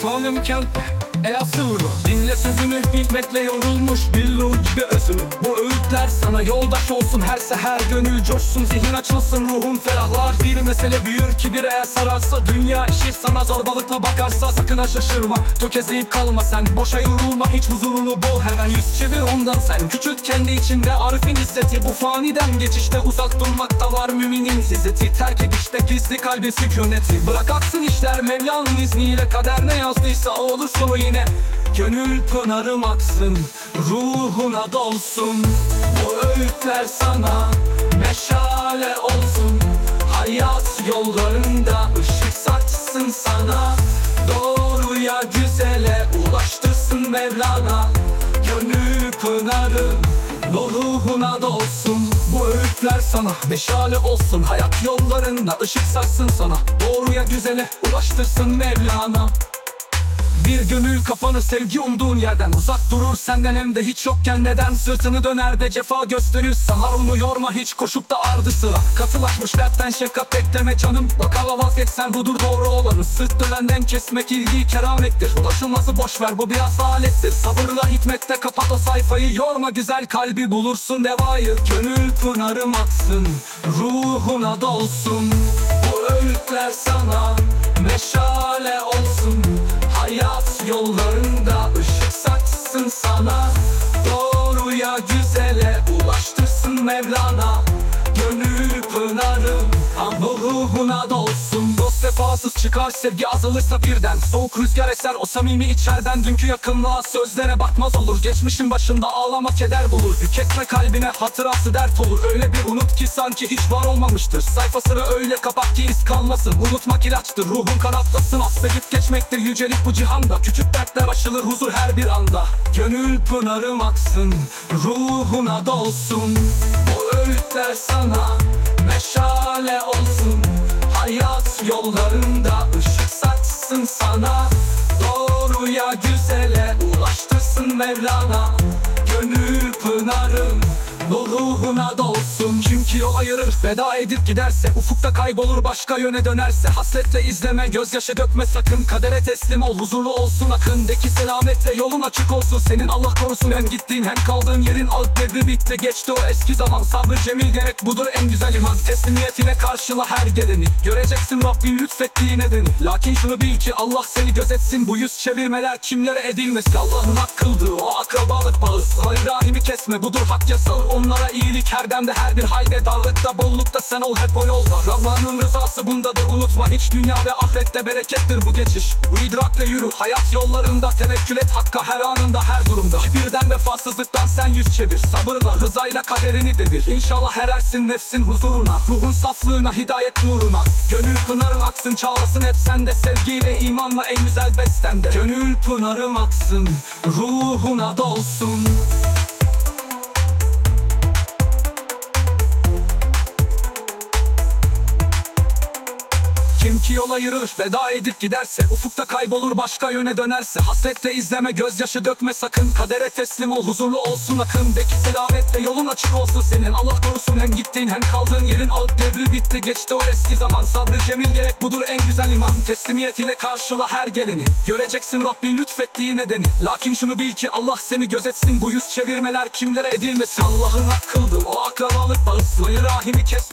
Solnym kępem Ey asıl Dinle sözümü hikmetle yorulmuş bir ruh gibi özüm Bu öğütler sana yoldaş olsun her seher Gönül coşsun. Zihin açılsın ruhun ferahlar. Bir mesele büyür ki bir eğer sararsa. Dünya işi sana zorbalıkla bakarsa Sakın ha şaşırma. Tökezleyip kalma sen Boşa yorulma. Hiç huzurunu bul Hemen yüz çevir ondan sen. Küçült kendi içinde arifin izzeti. Bu faniden geçişte uzak durmakta var müminin izzeti. Terk edişte gizli kalbi sükuneti Bırak aksın işler Mevla'nın izniyle Kader ne yazdıysa olur sonu yine Gönül pınarım aksın Ruhuna dolsun. Bu öğütler sana Meşale olsun. Hayat yollarında ışık saçsın sana. Doğruya güzele ulaştırsın Mevlana. Gönül pınarı ruhuna dolsun. Bu öğütler sana meşale olsun. Hayat yollarında ışık saçsın sana. Doğruya güzele ulaştırsın Mevlana bir gönül kafanı sevgi umduğun yerden Uzak durur senden hem de hiç yokken neden? Sırtını döner de cefa gösterir. Sana onu yorma hiç koşup da ardı sıra Katılaşmış dertten şefkat bekleme canım. Bakala vazgeçsen budur doğru olanı. Sırt dönenden kesmek ilgi keramettir. Ulaşılması boş ver bu biraz alettir. Sabırla hikmette kapat o sayfayı. Yorma güzel kalbi bulursun devayı. Gönül pınarım aksın Ruhuna dolsun. Bu öğütler sana Meşale olsun yollarında ışık saçsın sana. Doğruya güzele ulaştırsın Mevlana. Gönül pınarı Tam ruhuna dolsun Dost vefasız çıkar sevgi azalırsa birden. Soğuk rüzgar eser o samimi içerden Dünkü yakınlığa sözlere bakmaz olur. Geçmişin başında ağlama keder bulur. Büketme kalbine hatırası dert olur. Öyle bir unut ki sanki hiç var olmamıştır. Sayfasını öyle kapat ki iz kalmasın. Unutmak ilaçtır ruhun kanatlasın. Affedip geçmektir yücelik bu cihanda. Küçük dertler aşılır huzur her bir anda. Gönül pınarım aksın Ruhuna dolsun. Bu öğütler sana yollarında ışık saçsın sana. Doğruya güzele ulaştırsın Mevlana. Gönül pınarım ruhuna dolsun. Çünkü yol ayırır veda edip giderse Ufukta kaybolur başka yöne dönerse. Hasretle izleme gözyaşı dökme sakın. Kadere teslim ol huzurlu olsun akındaki selametle Yolun açık olsun. Senin Allah korusun Hem gittiğin hem kaldığın yerin alt devri bitti. Geçti o eski zaman sabrı cemil gerek budur en güzel iman Teslimiyetine karşıla her geleni. Göreceksin Rabbin lütfettiği nedeni Lakin şunu bil ki Allah seni gözetsin. Bu yüz çevirmeler kimlere edilmesin? Allah'ın hak kıldığı o akrabalık bağı. Hayır rahimi kesme budur hak yasağı Onlara iyilik her demde her bir halde Darlıkta bollukta sen ol hep o yolda. Rahman'ın rızası bunda da unutma. Hiç dünya ve ahirette berekettir bu geçiş. Bu idrakle yürü hayat yollarında Tevekkül et. Hakka her anında her durumda. Birden vefasızlıktan sen yüz çevir. Sabırla rızayla kaderini devir İnşallah erersin nefsin huzuruna. Ruhun saflığına hidayet nuruna. Gönül pınarım aksın çağlasın hep sende. Sevgiyle imanla en güzel bestemde. Gönül pınarım aksın ruhuna dolsun Kim ki yola yürür veda edip giderse Ufukta kaybolur başka yöne dönerse. Hasretle izleme gözyaşı dökme sakın. Kadere teslim ol huzurlu olsun akındaki selametle Yolun açık olsun senin. Allah korusun Hem gittiğin hem kaldığın yerin alt devri bitti Geçti o eski zaman. Sabrı cemil gerek budur en güzel iman. Teslimiyet ile karşıla her geleni. Göreceksin Rabbin lütfettiği nedeni. Lakin şunu bil ki Allah seni gözetsin. Bu yüz çevirmeler kimlere edilmesin? Allah'ın hak kıldığı o akrabalık bağı Sılayı rahimi kes